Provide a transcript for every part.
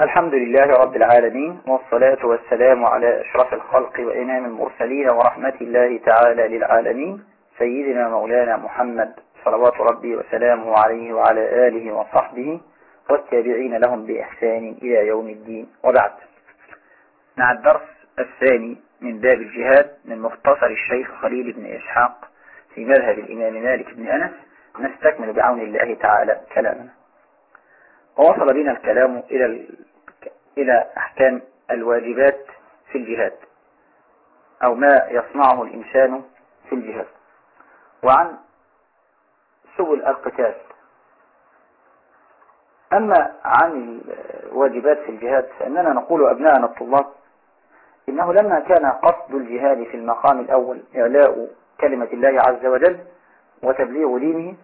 الحمد لله رب العالمين والصلاة والسلام على أشرف الخلق وإمام المرسلين ورحمة الله تعالى للعالمين سيدنا مولانا محمد صلوات ربي وسلامه عليه وعلى آله وصحبه والتابعين لهم بإحسان إلى يوم الدين. وبعد مع الدرس الثاني من باب الجهاد من مختصر الشيخ خليل بن إسحاق في مذهب الإمام مالك بن أنس نستكمل بعون الله تعالى كلامنا. ووصل بنا الكلام إلى إلى أحكام الواجبات في الجهاد أو ما يصنعه الإنسان في الجهاد. وعن سبل القتال. أما عن الواجبات في الجهاد فإننا نقول أبناءنا الطلاب إنه لما كان قصد الجهاد في المقام الأول إعلاء كلمة الله عز وجل وتبليغ دينه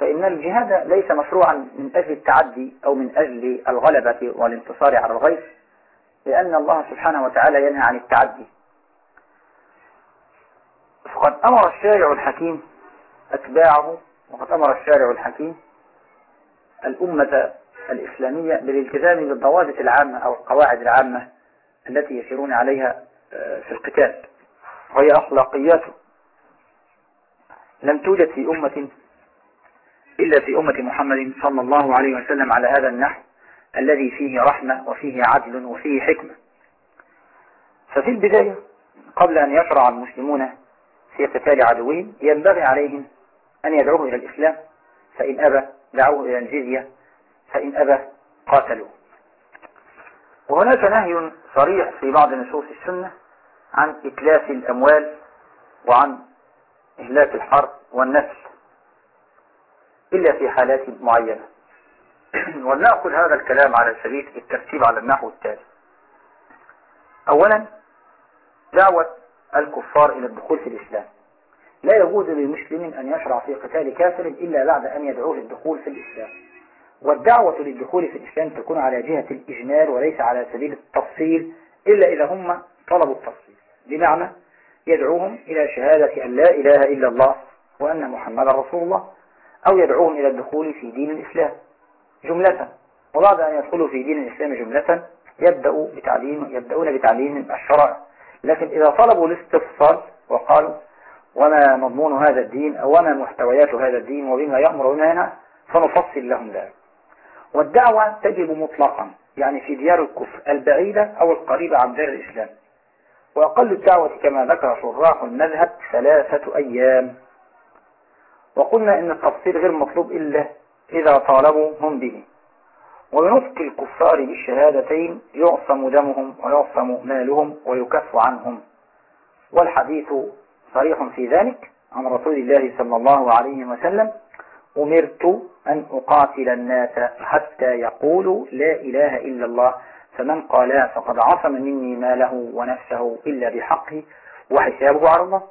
فإن الجهاد ليس مشروعا من أجل التعدي أو من أجل الغلبة والانتصار على الغير لأن الله سبحانه وتعالى ينهى عن التعدي. فقد أمر الشارع الحكيم أتباعه وقد أمر الشارع الحكيم الأمة الإسلامية بالالتزام بالضوابط العامة أو القواعد العامة التي يسيرون عليها في القتال وهي أخلاقياته. لم توجد في أمة إلا في أمة محمد صلى الله عليه وسلم على هذا النحو الذي فيه رحمة وفيه عدل وفيه حكمة. ففي البداية قبل أن يشرع المسلمون في قتال عدوهم ينبغي عليهم أن يدعوه إلى الإسلام. فإن أبى دعوه إلى الجزية فإن أبى قاتلوه. وهناك نهي صريح في بعض نصوص السنة عن إتلاف الأموال وعن إهلاك الحرب والنسل. إلا في حالات معينة. ولنأخذ هذا الكلام على سبيل الترتيب على النحو التالي. أولا دعوة الكفار إلى الدخول في الإسلام. لا يجوز للمسلم أن يشرع في قتال كافر إلا بعد أن يدعوه للدخول في الإسلام. والدعوة للدخول في الإسلام تكون على جهة الإجمال وليس على سبيل التفصيل إلا إذا هم طلبوا التفصيل. بمعنى يدعوهم إلى شهادة أن لا إله إلا الله وأن محمد رسول الله. أو يدعوهم إلى الدخول في دين الإسلام. جملة. وبعد أن يدخلوا في دين الإسلام جملة يبدأوا بتعليم يبدأون بتعليم الشرع. لكن إذا طلبوا الاستفصال وقالوا وما مضمون هذا الدين أو وما محتويات هذا الدين وبما يأمر وما فنفصل لهم ذلك. والدعوة تجب مطلقا يعني في ديار الكفر البعيدة أو القريبة عن دار الإسلام. وأقل الدعوة كما ذكر شراح المذهب ثلاثة أيام. وقلنا إن التفصيل غير مطلوب إلا إذا طالبوا هم به. وبنطق الكفار بالشهادتين يعصم دمهم ويعصم مالهم ويكف عنهم. والحديث صريح في ذلك. عن رسول الله صلى الله عليه وسلم أمرت أن أقاتل الناس حتى يقولوا لا إله إلا الله فمن قالها فقد عصم مني ماله ونفسه إلا بحقه وحسابه على الله.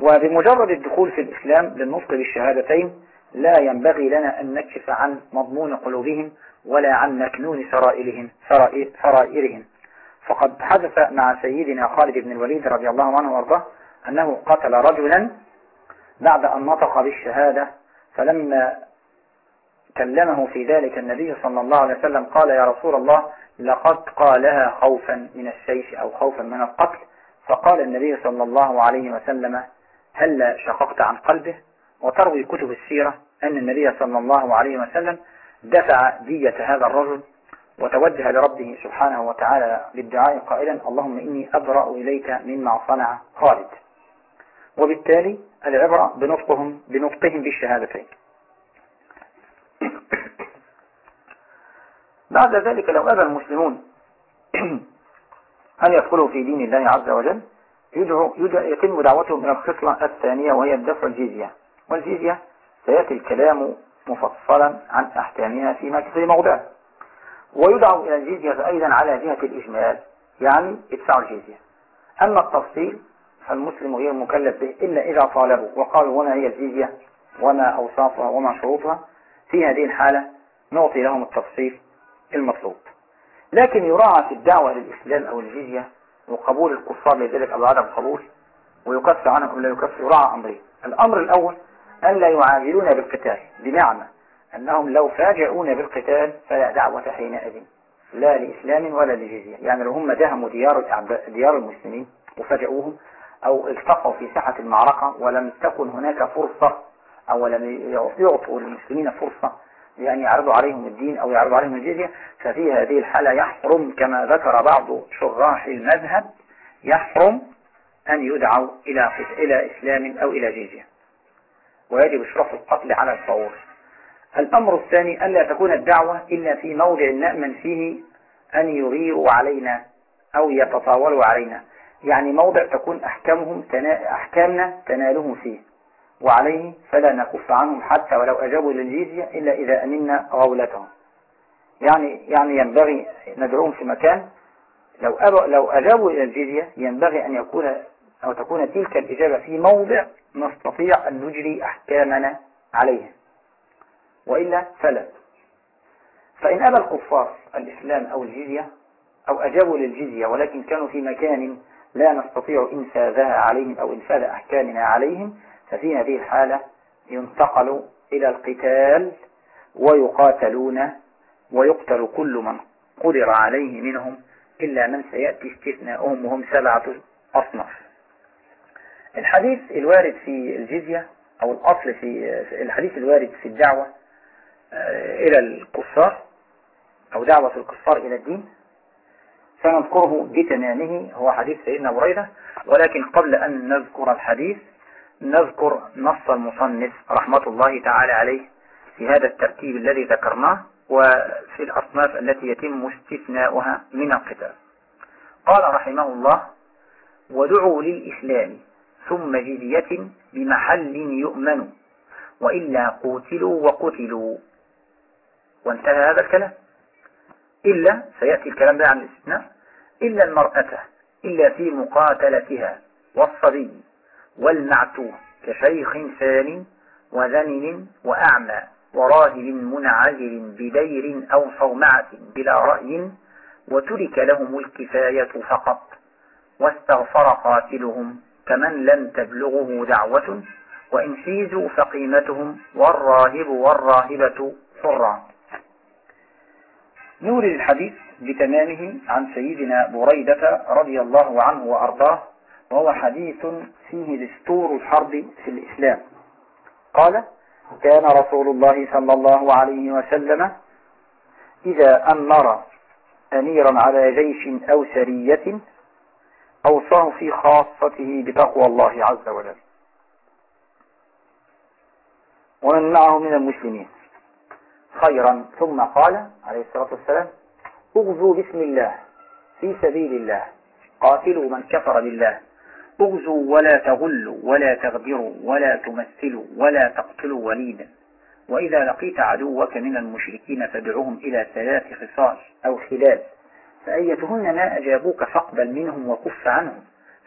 وبمجرد الدخول في الإسلام للنطق بالشهادتين لا ينبغي لنا أن نكشف عن مضمون قلوبهم ولا عن مكنون سرائرهم, سرائرهم. فقد حدث مع سيدنا خالد بن الوليد رضي الله عنه وارضاه أنه قتل رجلا بعد أن نطق بالشهادة فلما كلمه في ذلك النبي صلى الله عليه وسلم قال يا رسول الله لقد قالها خوفا من السيف أو خوفا من القتل فقال النبي صلى الله عليه وسلم هل شققت عن قلبه وتروي كتب السيرة أن النبي صلى الله عليه وسلم دفع دية هذا الرجل وتوجه لربه سبحانه وتعالى بالدعاء قائلا اللهم إني أبرأ إليك مما صنع خالد. وبالتالي العبرة بنطقهم بنطقهم بالشهادتين. بعد ذلك لو أبى المسلمون أن يدخلوا في دين الله عز وجل يدعو يتم دعوتهم إلى الخصلة الثانية وهي الدفع الجزية. والجزية سيأتي الكلام مفصلا عن أحكامها في موضع ويدعو إلى الجزية أيضا على جهة الإجمال يعني ادفعوا الجزية. أما التفصيل فالمسلم غير مكلف به إلا إذا طالبوا وقالوا وما هي الجزية وما أوصافها وما شروطها. في هذه الحالة نعطي لهم التفصيل المطلوب. لكن يراعى في الدعوة للإسلام أو الجزية وقبول الكفار لذلك أو عدم قبول ويكفر عنهم أو لا يكفر يراعى أمرين. الأمر الأول أن لا يعاجلون بالقتال بمعنى أنهم لو فاجئون بالقتال فلا دعوة حينئذ لا لإسلام ولا لجزية. يعني لو هم دهموا ديار ديار المسلمين وفاجئوهم أو التقوا في ساحة المعركة ولم تكن هناك فرصة أو لم يعطوا المسلمين فرصة لأن يعرضوا عليهم الدين أو يعرضوا عليهم الجزية ففي هذه الحالة يحرم كما ذكر بعض شراح المذهب يحرم أن يدعوا إلى إلى إسلام أو إلى جزية. ويجب إشراف القتل على الفور الأمر الثاني ألا تكون الدعوة إلا في موضع نأمن فيه أن يغيروا علينا أو يتطاولوا علينا. يعني موضع تكون أحكامهم تنا... أحكامنا تنالهم فيه. وعليه فلا نكف عنهم حتى ولو أجابوا للجيزية إلا إذا أمنا غولتهم يعني يعني ينبغي ندعوهم في مكان لو. لو أجابوا إلى الجيزية ينبغي أن يكون أو تكون تلك الإجابة في موضع نستطيع أن نجري أحكامنا عليه وإلا فلا فإن أبى الكفار الإسلام أو الجزية أو أجابوا للجزية ولكن كانوا في مكان لا نستطيع إنفاذها عليهم أو إنفاذ أحكامنا عليهم ففي هذه الحالة ينتقل إلى القتال ويقاتلون ويقتل كل من قدر عليه منهم إلا من سيأتي استثناؤهم وهم سبعة أصناف. الحديث الوارد في الجزية أو الأصل في الحديث الوارد في الدعوة آه، إلى الكفار أو دعوة الكفار إلى الدين سنذكره بتمامه هو حديث سيدنا بريدة ولكن قبل أن نذكر الحديث نذكر نص المصنف رحمة الله تعالى عليه في هذا الترتيب الذي ذكرناه وفي الأصناف التي يتم استثناؤها من القتال. قال رحمه الله ودعوا للإسلام ثم جزية بمحل يؤمن وإلا قوتلوا وقتلوا. وانتهى هذا الكلام. إلا سيأتي الكلام ده عن الاستثناء إلا المرأة إلا في مقاتلتها والصبي. والمعتوه كشيخ ثاني وذنن وأعمى وراهب منعزل بدير أو صومعة بلا رأي وترك لهم الكفاية فقط واستغفر قاتلهم كمن لم تبلغه دعوة وإن فيزوا فقيمتهم والراهب والراهبة حران نورد الحديث بتمامه عن سيدنا بريدة رضي الله عنه وأرضاه وهو حديث فيه دستور الحرب في الإسلام. قال كان رسول الله صلى الله عليه وسلم إذا أمر أميرا على جيش أو سرية أوصاه في خاصته بتقوى الله عز وجل. ومن معه من المسلمين. خيرا. ثم قال عليه الصلاة والسلام اغزوا بسم الله في سبيل الله. قاتلوا من كفر بالله. اغزوا ولا تغلوا ولا تغدروا ولا تمثلوا ولا تقتلوا وليدا وإذا لقيت عدوك من المشركين فادعوهم إلى ثلاث خصال أو خلال. فأيتهن ما أجابوك فاقبل منهم وكف عنهم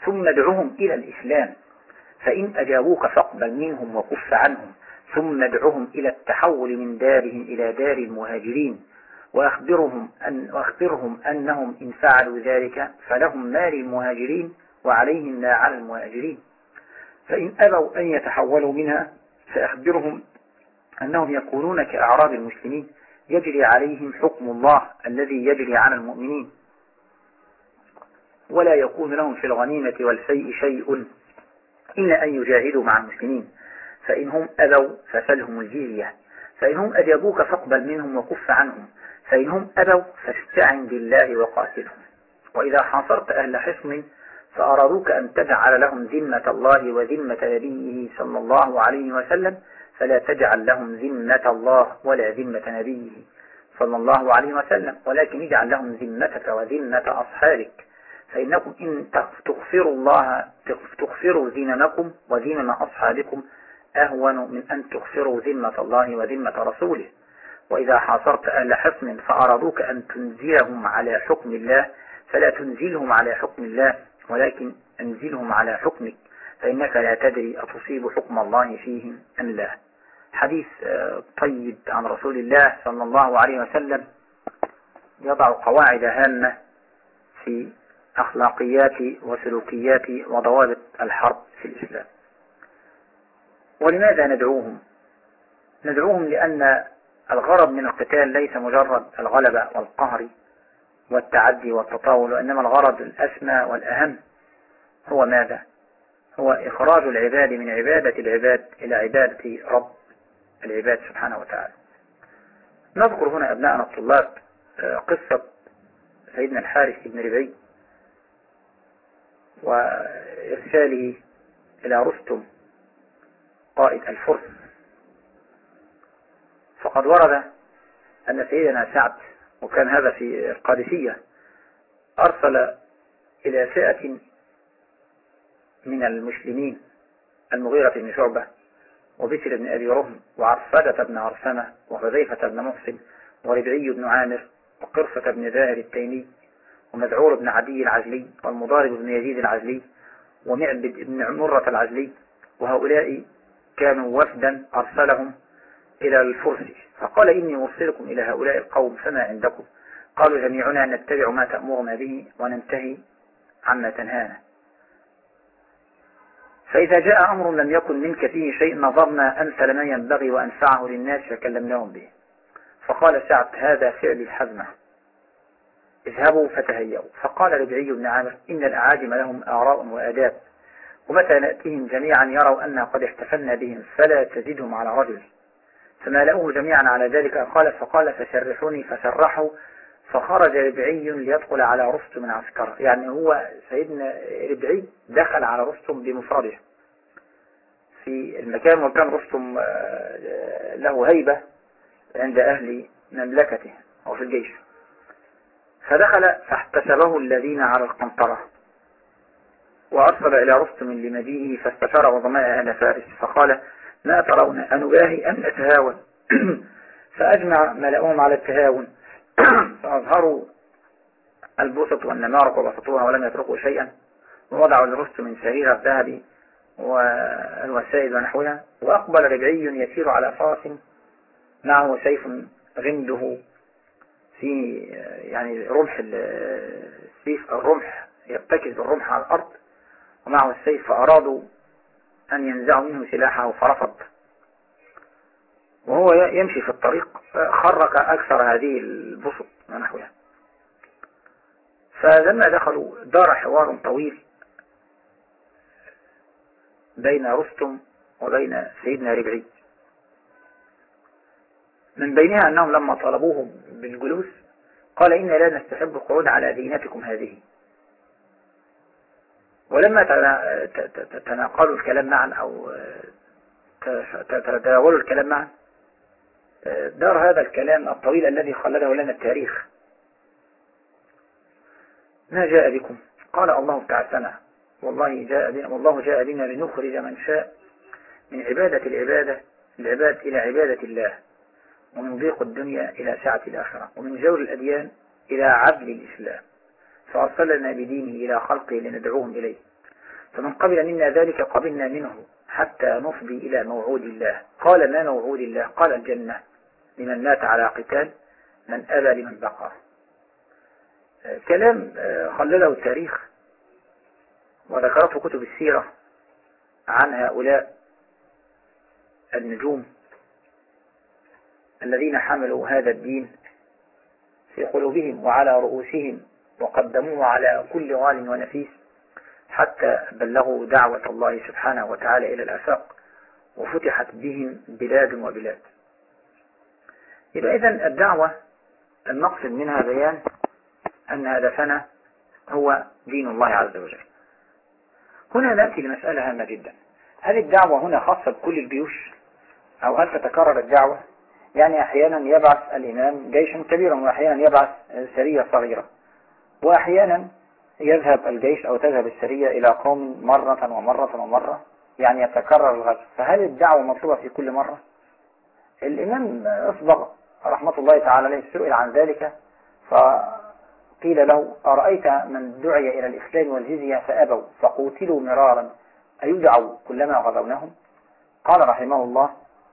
ثم ادعهم إلى الإسلام. فإن أجابوك فاقبل منهم وكف عنهم ثم ادعهم إلى التحول من دارهم إلى دار المهاجرين. وأخبرهم, أن وأخبرهم أنهم إن فعلوا ذلك فلهم ما للمهاجرين وعليهم لا على المهاجرين فإن أبوا أن يتحولوا منها فأخبرهم أنهم يكونون كأعراب المسلمين يجري عليهم حكم الله الذي يجري على المؤمنين. ولا يكون لهم في الغنيمة والفيء شيء. إلا أن يجاهدوا مع المسلمين. فإن هم أبوا فسلهم الجزية. فإن هم أجابوك فاقبل منهم وكف عنهم. فإن هم أبوا فاستعن بالله وقاتلهم. وإذا حاصرت أهل حصن فأرادوك أن تجعل لهم ذمة الله وذمة نبيه صلى الله عليه وسلم فلا تجعل لهم ذمة الله ولا ذمة نبيه صلى الله عليه وسلم ولكن اجعل لهم ذمتك وذمة أصحابك فإنكم إن تغفروا الله تغفروا ذممكم وذمم أصحابكم أهون من أن تغفروا ذمة الله وذمة رسوله. وإذا حاصرت أهل حصن فأرادوك أن تنزلهم على حكم الله فلا تنزلهم على حكم الله ولكن أنزلهم على حكمك فإنك لا تدري أتصيب حكم الله فيهم أم لا. حديث آه، طيب عن رسول الله صلى الله عليه وسلم يضع قواعد هامة في أخلاقيات وسلوكيات وضوابط الحرب في الإسلام. ولماذا ندعوهم؟ ندعوهم لأن الغرض من القتال ليس مجرد الغلبة والقهر والتعدي والتطاول وإنما الغرض الأسمى والأهم هو ماذا؟ هو إخراج العباد من عبادة العباد إلى عبادة رب العباد سبحانه وتعالى. نذكر هنا أبناءنا الطلاب آه، قصة سيدنا الحارث بن ربعي وإرساله إلى رستم قائد الفرس فقد ورد أن سيدنا سعد وكان هذا في القادسية أرسل إلى فئة من المسلمين المغيرة بن شعبة وبشر بن أبي رهم وعرفدة بن عرسمة وحذيفة بن محسن وربعي بن عامر وقرفة بن زاهر التيمي ومذعور بن عدي العجلي والمضارب بن يزيد العجلي ومعبد بن مرة العجلي وهؤلاء كانوا وفدا أرسلهم إلى الفرس. فقال إني أرسلكم إلى هؤلاء القوم فما عندكم؟ قالوا جميعنا نتبع ما تأمرنا به وننتهي عما تنهانا. فإذا جاء أمر لم يكن منك فيه شيء نظرنا أمثل ما ينبغي وأنفعه للناس فكلمناهم به. فقال سعد هذا فعل الحزمة اذهبوا فتهيئوا فقال ربعي بن عامر إن الأعاجم لهم آراء وآداب ومتى نأتيهم جميعا يروا أننا قد احتفلنا بهم فلا تزدهم على رجل. فمالأوه جميعا على ذلك. قال فقال فسرحوني. فسرحوا. فخرج ربعي ليدخل على رستم من عسكره. يعني هو سيدنا ربعي دخل على رستم بمفرده في المكان وكان رستم آه، له هيبة عند أهل مملكته أو في الجيش. فدخل فاحتسبه الذين على القنطرة وأرسل إلى رستم لمجيئه فاستشار وضماء أهل فارس. فقال ما ترون أنباهي أم أتهاون. فأجمع ملأهم على التهاون. فأظهروا البسط والنمارق وبسطوها ولم يتركوا شيئا. ووضعوا لرستم من سرير الذهب والوسائل ونحوها. وأقبل ربعي يسير على فرس معه سيف غنده في يعني رمح السيف الرمح يرتكز بالرمح على الأرض. ومعه السيف فأرادوا أن ينزعوا منه سلاحه فرفض. وهو يمشي في الطريق خرق أكثر هذه البسط ونحوها. فلما دخلوا دار حوار طويل بين رستم وبين سيدنا ربعي. من بينها أنهم لما طلبوه بالجلوس قال إنا لا نستحب القعود على دينتكم هذه. ولما تناقلوا الكلام معا أو تداولوا الكلام معا دار هذا الكلام الطويل الذي خلده لنا التاريخ. ما جاء بكم؟ قال الله تعالى والله جاء بنا والله جاء بنا لنخرج من شاء من عبادة العبادة العباد إلى عبادة الله ومن ضيق الدنيا إلى سعة الآخرة ومن جور الأديان إلى عدل الإسلام. فأرسلنا بدينه إلى خلقه لندعوهم إليه. فمن قبل منا ذلك قبلنا منه حتى نفضي إلى موعود الله. قال ما موعود الله؟ قال الجنة. لمن مات على قتال من أبى لمن بقى. كلام خلله التاريخ وذكرته كتب السيرة عن هؤلاء النجوم الذين حملوا هذا الدين في قلوبهم وعلى رؤوسهم. وقدموه على كل غال ونفيس حتى بلغوا دعوة الله سبحانه وتعالى إلى الأفاق وفتحت بهم بلاد وبلاد. يبقى إذن الدعوة المقصد منها بيان أن هدفنا هو دين الله عز وجل. هنا نأتي لمسألة هامة جدا. هل الدعوة هنا خاصة بكل الجيوش؟ أو هل تتكرر الدعوة؟ يعني أحيانا يبعث الإمام جيشا كبيرا وأحيانا يبعث سرية صغيرة. وأحيانا يذهب الجيش أو تذهب السرية إلى قوم مرة ومرة ومرة يعني يتكرر الغزو. فهل الدعوة مطلوبة في كل مرة؟ الإمام أصبغ رحمة الله تعالى عليه سئل عن ذلك فقيل له أرأيت من دعي إلى الإسلام والجزية فأبوا فقوتلوا مرارا أيدعوا كلما غزونهم قال رحمه الله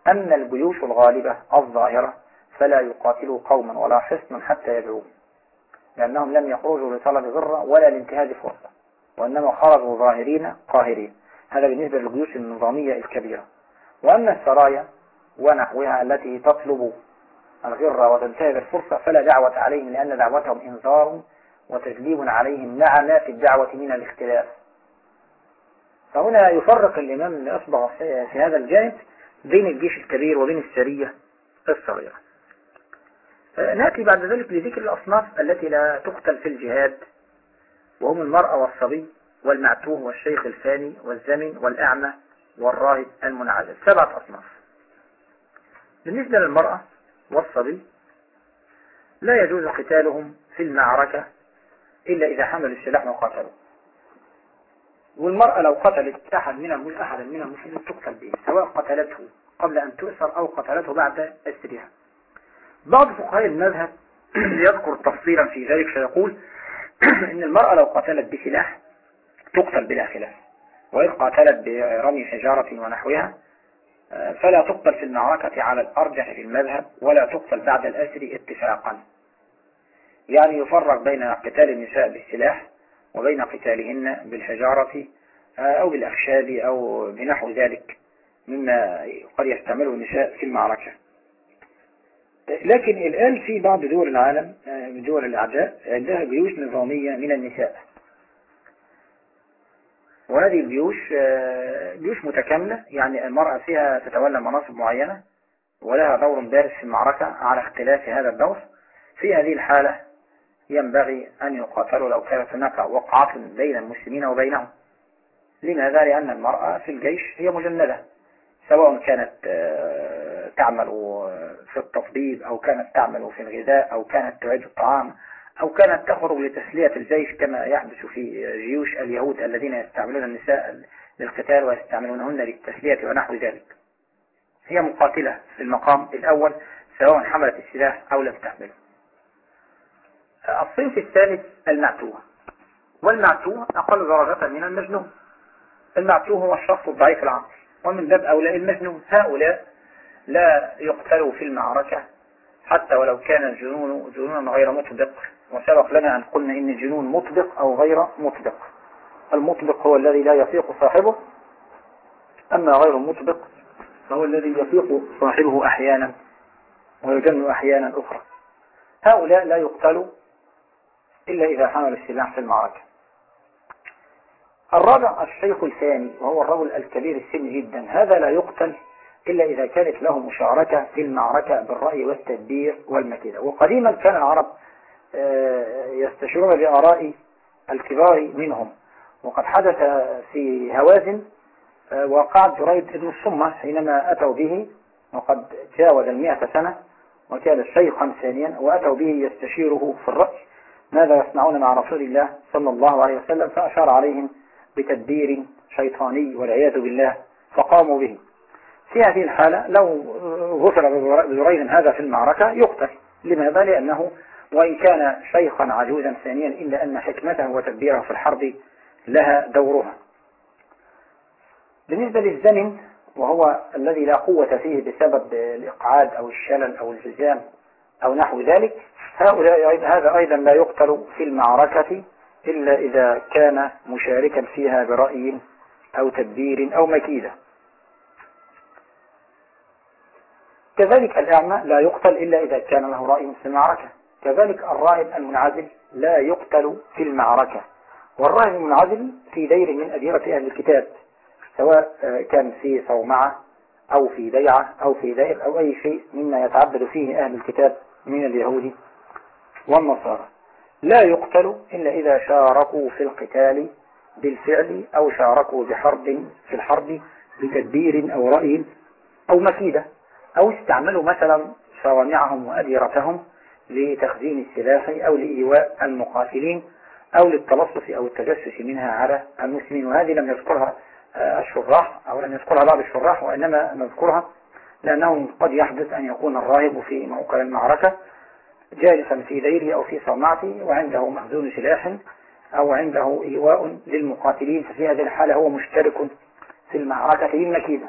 أما الجيوش الغالبة الظاهرة فلا يقاتلوا قوما ولا حصنا حتى يدعوهم. لأنهم لم يخرجوا لطلب ضرة ولا لانتهاز فرصة وإنما خرجوا ظاهرين قاهرين. هذا بالنسبة للجيوش النظامية الكبيرة. وأما السرايا ونحوها التي تطلب الغرة وتنتهز الفرصة فلا دعوة عليهم لأن دعوتهم إنذار وتجليب عليهم مع ما في الدعوة من الاختلاف. فهنا يفرق الإمام الأصبع في هذا الجانب بين الجيش الكبير وبين السرية الصغيرة. نأتي بعد ذلك لذكر الأصناف التي لا تقتل في الجهاد وهم المرأة والصبي والمعتوه والشيخ الفاني والزمن والأعمى والراهب المنعزل. سبعة أصناف. بالنسبة للمرأة والصبي لا يجوز قتالهم في المعركة إلا إذا حملوا السلاح وقاتلوا. والمرأة لو قتلت أحد من المسلمين تقتل به سواء قتلته قبل أن تؤسر أو قتلته بعد أسرها. بعض فقهاء المذهب يذكر تفصيلا في ذلك فيقول إن المرأة لو قتلت بسلاح تقتل بلا خلاف وإن قاتلت برمي حجارة ونحوها فلا تقتل في المعركة على الأرجح في المذهب ولا تقتل بعد الأسر اتفاقا. يعني يفرق بين قتال النساء بالسلاح وبين قتالهن بالحجارة أو بالأخشاب أو بنحو ذلك مما قد يستعمله النساء في المعركة. لكن الآن في بعض دول العالم دول الأعداء عندها جيوش نظامية من النساء. وهذه الجيوش جيوش متكاملة يعني المرأة فيها تتولى مناصب معينة ولها دور بارز في المعركة على اختلاف هذا الدور. في هذه الحالة ينبغي أن يقاتلوا لو كانت هناك وقعات بين المسلمين وبينهم. لماذا؟ لأن المرأة في الجيش هي مجندة سواء كانت تعمل في التطبيب أو كانت تعمل في الغذاء أو كانت تعد الطعام أو كانت تخرج لتسلية الجيش كما يحدث في جيوش اليهود الذين يستعملون النساء للقتال ويستعملونهن للتسلية ونحو ذلك. هي مقاتلة في المقام الأول سواء حملت السلاح أو لم تحمله. الصنف الثالث المعتوه. والمعتوه أقل درجة من المجنون. المعتوه هو الشخص الضعيف العقل ومن باب أولى المجنون هؤلاء لا يقتلوا في المعركة حتى ولو كان الجنون جنونا غير مطبق. وسبق لنا أن قلنا إن الجنون مطبق أو غير مطبق. المطبق هو الذي لا يفيق صاحبه أما غير المطبق فهو الذي يفيق صاحبه أحيانا ويجن أحيانا أخرى. هؤلاء لا يقتلوا إلا إذا حمل السلاح في المعركة. الرابع الشيخ الثاني وهو الرجل الكبير السن جدا هذا لا يقتل إلا إذا كانت له مشاركة في المعركة بالرأي والتدبير والمكيدة. وقديما كان العرب يستشيرون بآراء الكبار منهم. وقد حدث في هوازن وقعت جريد ابن الصمة حينما أتوا به وقد جاوز المئة سنة وكان شيخا ثانيا وأتوا به يستشيره في الرأي ماذا يصنعون مع رسول الله صلى الله عليه وسلم؟ فأشار عليهم بتدبير شيطاني والعياذ بالله فقاموا به. في هذه الحالة لو غفر بزريد هذا في المعركة يقتل. لماذا؟ لأنه وإن كان شيخا عجوزا ثانيا إلا أن حكمته وتدبيره في الحرب لها دورها. بالنسبة للزمن وهو الذي لا قوة فيه بسبب الإقعاد أو الشلل أو الجزام أو نحو ذلك هؤلاء هذا أيضا لا يقتل في المعركة إلا إذا كان مشاركا فيها برأي أو تدبير أو مكيدة. كذلك الأعمى لا يقتل إلا إذا كان له رأي في المعركة. كذلك الراهب المنعزل لا يقتل في المعركة. والراهب المنعزل في دير من أديرة أهل الكتاب سواء كان في صومعة أو في ديعة أو في دائر أو أي شيء مما يتعبد فيه أهل الكتاب من اليهود والنصارى. لا يقتل إلا إذا شاركوا في القتال بالفعل أو شاركوا بحرب في الحرب بتدبير أو رأي أو مكيدة أو استعملوا مثلا صوامعهم وأديرتهم لتخزين السلاح أو لإيواء المقاتلين أو للتلصص أو التجسس منها على المسلمين. وهذه لم يذكرها الشراح أو لم يذكرها بعض الشراح وإنما نذكرها لأنه قد يحدث أن يكون الراهب في موقع المعركة جالسا في ديره أو في صومعته وعنده مخزون سلاح أو عنده إيواء للمقاتلين ففي هذه الحالة هو مشترك في المعركة بالمكيدة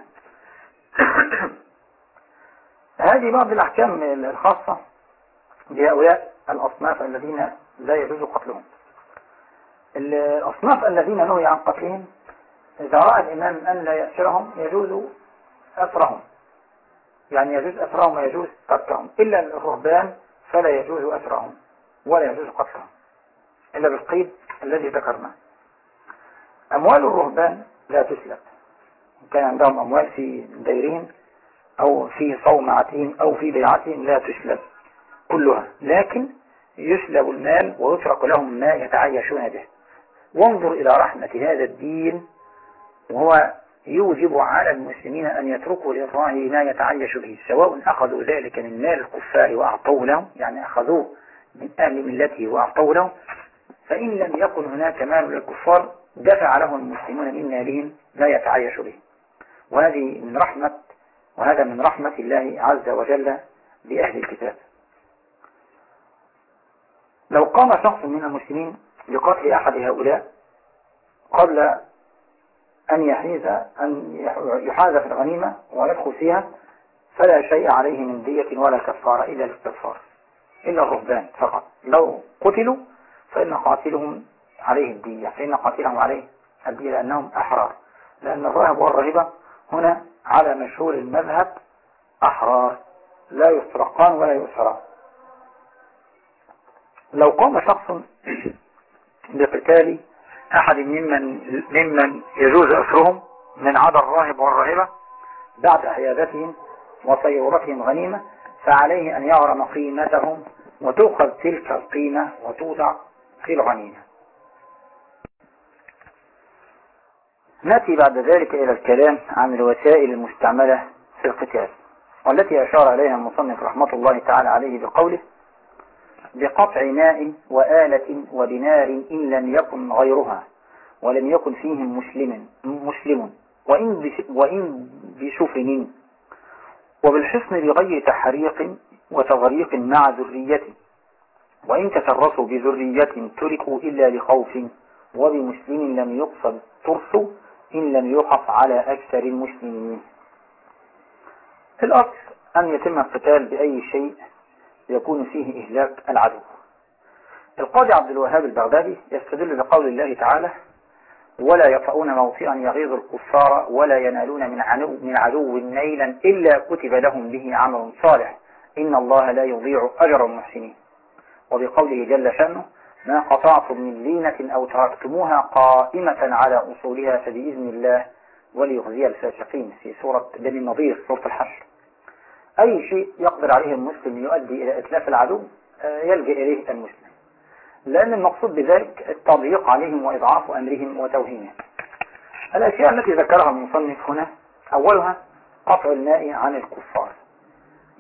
هذه بعض الأحكام الخاصة بهؤلاء الأصناف الذين لا يجوز قتلهم. الأصناف الذين نهي عن قتلهم إذا رأى الإمام أن لا يأسرهم يجوز أسرهم. يعني يجوز أسرهم ويجوز قتلهم. إلا الرهبان فلا يجوز أسرهم ولا يجوز قتلهم. إلا بالقيد الذي ذكرناه أموال الرهبان لا تسلب كان عندهم أموال في ديرهم أو في صومعتهم أو في بيعتهم لا تسلب كلها لكن يسلب المال ويترك لهم ما يتعايشون به. وانظر إلى رحمة هذا الدين وهو يوجب على المسلمين أن يتركوا لله ما يتعيش به سواء أخذوا ذلك من مال الكفار وأعطوه لهم يعني أخذوه من أهل ملته وأعطوه لهم فإن لم يكن هناك مال للكفار دفع له المسلمون من مالهم ما يتعايش به. وهذه من رحمة وهذا من رحمة الله عز وجل بأهل الكتاب. لو قام شخص من المسلمين بقتل أحد هؤلاء قبل أن يحيز أن يحاز في الغنيمة ويدخل فيها فلا شيء عليه من دية ولا كفارة إلا الاستغفار. إلا الرهبان فقط. لو قتلوا فإن قاتلهم عليه الدية فإن قاتلهم عليه الدية لأنهم أحرار. لأن الراهب والراهبة هنا على مشهور المذهب أحرار لا يسرقان ولا يسران. لو قام شخص بقتال أحد ممن, ممن يجوز أسرهم من عدا الراهب والراهبة بعد عيادتهم وصيورتهم غنيمة فعليه أن يغرم قيمتهم وتؤخذ تلك القيمة وتوضع في الغنيمة. نأتي بعد ذلك إلى الكلام عن الوسائل المستعملة في القتال والتي أشار إليها المصنف رحمة الله تعالى عليه بقوله بقطع ماء وآلة وبنار إن لم يكن غيرها ولم يكن فيهم مسلم مسلم وإن وإن بسفن وبالحصن بغير تحريق وتغريق مع ذرية وإن تسرسوا بذرية تركوا إلا لخوف وبمسلم لم يقصد ترس إن لم يقف على أكثر المسلمين. الأصل أن يتم القتال بأي شيء يكون فيه إهلاك العدو. القاضي عبد الوهاب البغدادي يستدل بقول الله تعالى ولا يطعون موطئا يغيظ الكفار ولا ينالون من عدو, من عدو نيلا إلا كتب لهم به عمل صالح. إن الله لا يضيع أجر المحسنين. وبقوله جل شأنه ما قطعتم من لينة أو تركتموها قائمة على أصولها فبإذن الله وليخزي الفاسقين في سورة بني النظير سورة الحشر. أي شيء يقدر عليه المسلم يؤدي إلى إتلاف العدو آه، يلجأ إليه المسلم. لأن المقصود بذلك التضييق عليهم وإضعاف أمرهم وتوهينهم الأشياء التي ذكرها المصنف هنا أولها قطع الماء عن الكفار.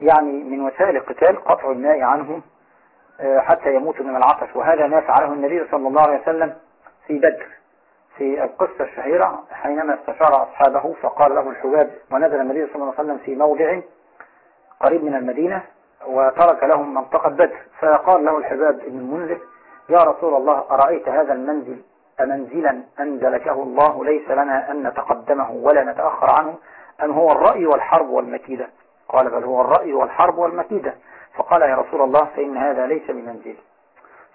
يعني من وسائل القتال قطع الماء عنهم حتى يموتوا من العطش. وهذا ما فعله النبي صلى الله عليه وسلم في بدر في القصة الشهيرة حينما استشار أصحابه فقال له الحباب ونزل النبي صلى الله عليه وسلم في موضع قريب من المدينة وترك لهم منطقة بدر. فقال له الحباب بن المنذر يا رسول الله أرأيت هذا المنزل؟ أمنزلا أنزلكه الله؟ ليس لنا أن نتقدمه ولا نتأخر عنه. أم هو الرأي والحرب والمكيدة؟ قال بل هو الرأي والحرب والمكيدة. فقال يا رسول الله فإن هذا ليس بمنزل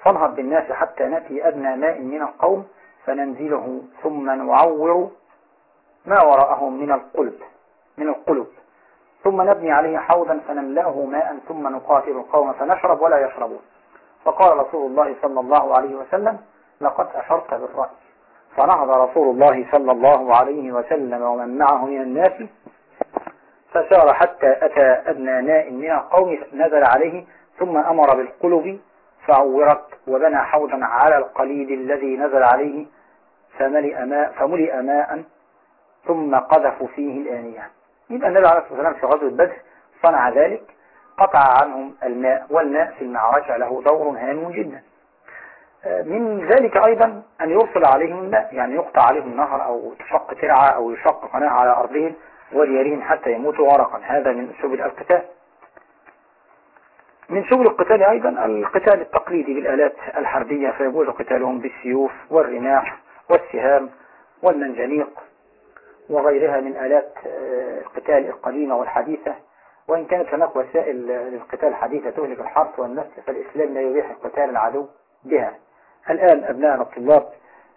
فانهض بالناس حتى نأتي أدنى ماء من القوم فننزله ثم نعور ما وراءه من القلب من القلب ثم نبني عليه حوضا فنملأه ماء ثم نقاتل القوم فنشرب ولا يشربون. فقال رسول الله صلى الله عليه وسلم لقد أشرت بالرأي. فنهض رسول الله صلى الله عليه وسلم ومن معه من الناس فسار حتى أتى أدنى ماء من القوم نزل عليه ثم أمر بالقلب فعورت وبنى حوضا على القليل الذي نزل عليه فملئ ماء, فملئ ماء ثم قذفوا فيه الآنية. يبقى النبي عليه الصلاة والسلام في غزوة بدر صنع ذلك قطع عنهم الماء والماء في المعركة له دور هام جدا. من ذلك أيضا أن يرسل عليهم الماء يعني يقطع عليهم نهر أو تشق ترعة أو يشق قناة على أرضهم وليريهم حتى يموتوا غرقا. هذا من سبل القتال. من سبل القتال أيضا القتال التقليدي بالآلات الحربية فيجوز قتالهم بالسيوف والرماح والسهام والمنجنيق وغيرها من آلات آه، القتال القديمة والحديثة. وإن كانت هناك وسائل للقتال الحديثة تهلك الحرث والنفس فالإسلام لا يبيح قتال العدو بها. الآن أبناءنا الطلاب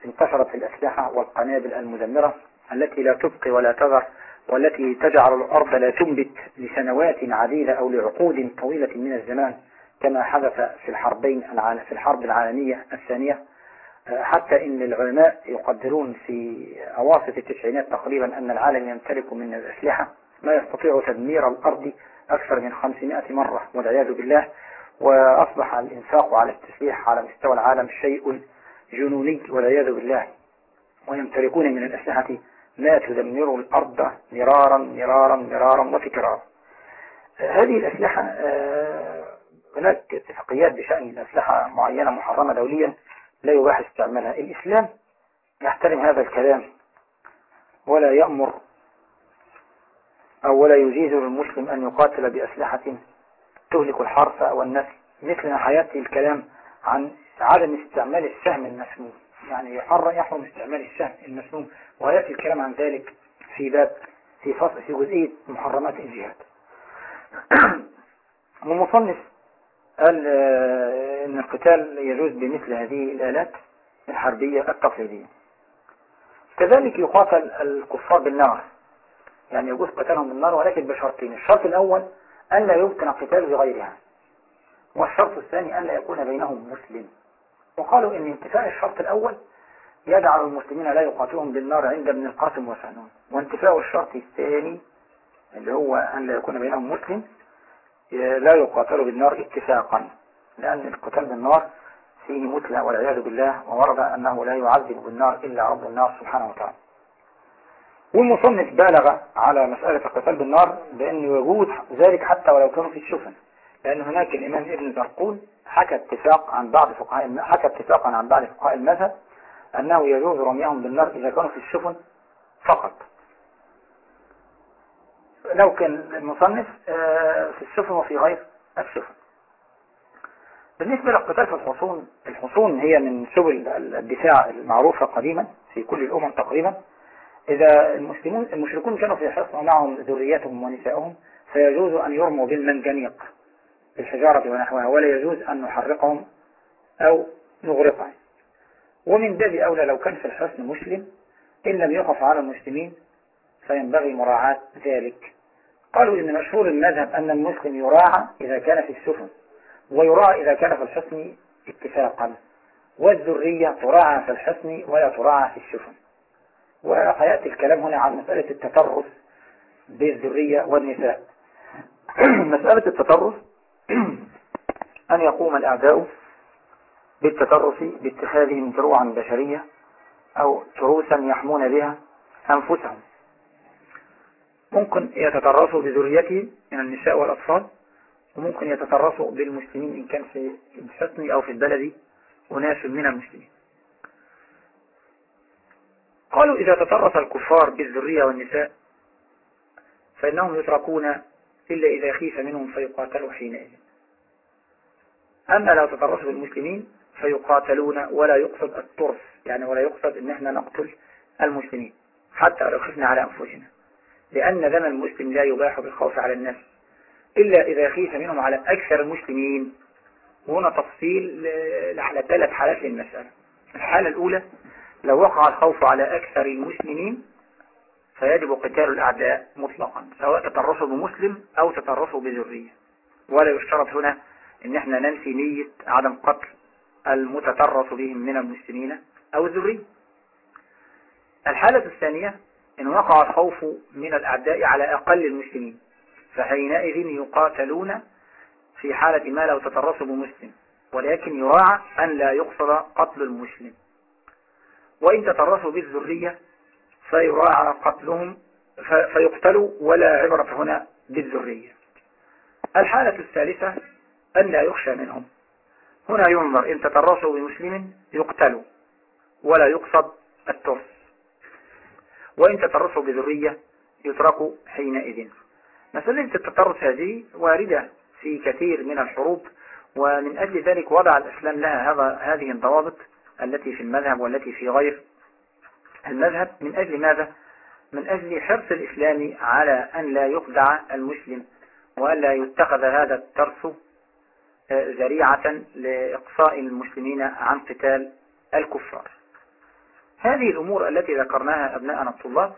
انتشرت الأسلحة والقنابل المدمرة التي لا تبقي ولا تذر والتي تجعل الأرض لا تنبت لسنوات عديدة أو لعقود طويلة من الزمان كما حدث في الحربين في الحرب العالمية الثانية. حتى إن العلماء يقدرون في أواسط التسعينات تقريبا أن العالم يمتلك من الأسلحة ما يستطيع تدمير الأرض أكثر من 500 مرة والعياذ بالله. وأصبح الإنفاق على التسليح على مستوى العالم شيء جنوني والعياذ بالله. ويمتلكون من الأسلحة ما تدمر الأرض مرارا مرارا مرارا وتكرارا هذه الأسلحة آه، هناك اتفاقيات بشأن الأسلحة معينة محرمة دوليا لا يباح استعمالها. الإسلام يحترم هذا الكلام ولا يأمر أو ولا يجيز للمسلم أن يقاتل بأسلحة تهلك الحرث أو النسل مثل حياتي الكلام عن عدم استعمال السهم المسموم. يعني يحرم يحرم استعمال السهم المسموم ويأتي الكلام عن ذلك في باب في فصل في جزئية محرمات الجهاد. المصنف قال آه، إن القتال يجوز بمثل هذه الآلات الحربية التقليدية. كذلك يقاتل الكفار بالنار. يعني يجوز قتالهم بالنار ولكن بشرطين. الشرط الأول أن لا يمكن القتال بغيرها والشرط الثاني أن لا يكون بينهم مسلم. وقالوا إن انتفاء الشرط الأول يجعل المسلمين لا يقاتلهم بالنار عند ابن القاسم وسنون وانتفاء الشرط الثاني اللي هو أن لا يكون بينهم مسلم لا يقاتل بالنار اتفاقا لأن القتال بالنار فيه متلى والعياذ بالله وورد أنه لا يعذب بالنار إلا رب النار سبحانه وتعالى. والمصنف بالغ على مسألة القتال بالنار بأن وجود ذلك حتى ولو كانوا في السفن. لأن هناك الإمام ابن زرقون حكى اتفاق عن بعض فقهاء حكى اتفاقا عن بعض فقهاء المذهب أنه يجوز رميهم بالنار إذا كانوا في السفن فقط. لو كان المصنف آه، في السفن وفي غير السفن. بالنسبة للقتال في الحصون الحصون هي من سبل الدفاع المعروفة قديما في كل الأمم تقريبا. إذا المسلمون المشركون كانوا في حصن ومعهم ذرياتهم ونسائهم فيجوز أن يرموا بالمنجنيق. بالحجارة ونحوها ولا يجوز أن نحرقهم أو نغرقهم. ومن باب أولى لو كان في الحصن مسلم إن لم يقف على المسلمين فينبغي مراعاة ذلك. قالوا إن مشهور المذهب أن المسلم يراعى إذا كان في السفن ويراعى إذا كان في الحصن اتفاقا. والذرية تراعى في الحصن ولا تراعى في السفن. وحياتي الكلام هنا عن مسألة التطرف بالذرية والنساء. مسألة التطرف أن يقوم الأعداء بالتطرف باتخاذهم دروعا بشرية أو تروسا يحمون بها أنفسهم. ممكن يتطرسوا بذريته من النساء والأطفال وممكن يتطرسوا بالمسلمين إن كان في الحصن أو في البلد أناس من المسلمين. قالوا إذا تطرس الكفار بالذرية والنساء فإنهم يتركون إلا إذا خيف منهم فيقاتلوا حينئذ. أما لو تطرسوا بالمسلمين فيقاتلون ولا يقصد الطرس يعني ولا يقصد إن إحنا نقتل المسلمين حتى لو خفنا على أنفسنا. لأن دم المسلم لا يباح بالخوف على الناس. إلا إذا خيف منهم على أكثر المسلمين. وهنا تفصيل على ثلاث حالات للمسألة. الحالة الأولى لو وقع الخوف على أكثر المسلمين فيجب قتال الأعداء مطلقا سواء تطرسوا بمسلم أو تطرسوا بذرية. ولا يشترط هنا إن إحنا ننفي نية عدم قتل المتطرس بهم من المسلمين أو الذرية الحالة الثانية إن وقع الخوف من الأعداء على أقل المسلمين فحينئذ يقاتلون في حالة ما لو تطرسوا بمسلم ولكن يراعى أن لا يقصد قتل المسلم. وإن تطرسوا بالذرية فيراعى قتلهم فيقتلوا ولا عبرة هنا بالذرية. الحالة الثالثة أن لا يخشى منهم. هنا ينظر إن تطرسوا بمسلم يقتلوا ولا يقصد الترس. وإن تطرسوا بذرية يتركوا حينئذ. مسألة التطرس هذه واردة في كثير من الحروب ومن أجل ذلك وضع الإسلام لها هذا هذه الضوابط التي في المذهب والتي في غير المذهب. من أجل ماذا؟ من أجل حرص الإسلام على أن لا يخدع المسلم وأن لا يتخذ هذا الترس ذريعة لإقصاء المسلمين عن قتال الكفار. هذه الأمور التي ذكرناها أبناءنا الطلاب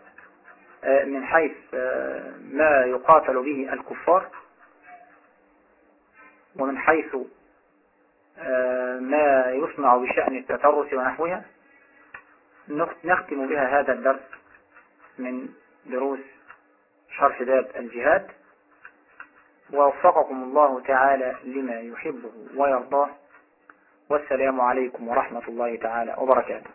من حيث ما يقاتل به الكفار ومن حيث ما يصنع بشأن التترس ونحوها نختم بها هذا الدرس من دروس شرح باب الجهاد. ووفقكم الله تعالى لما يحبه ويرضاه. والسلام عليكم ورحمة الله تعالى وبركاته.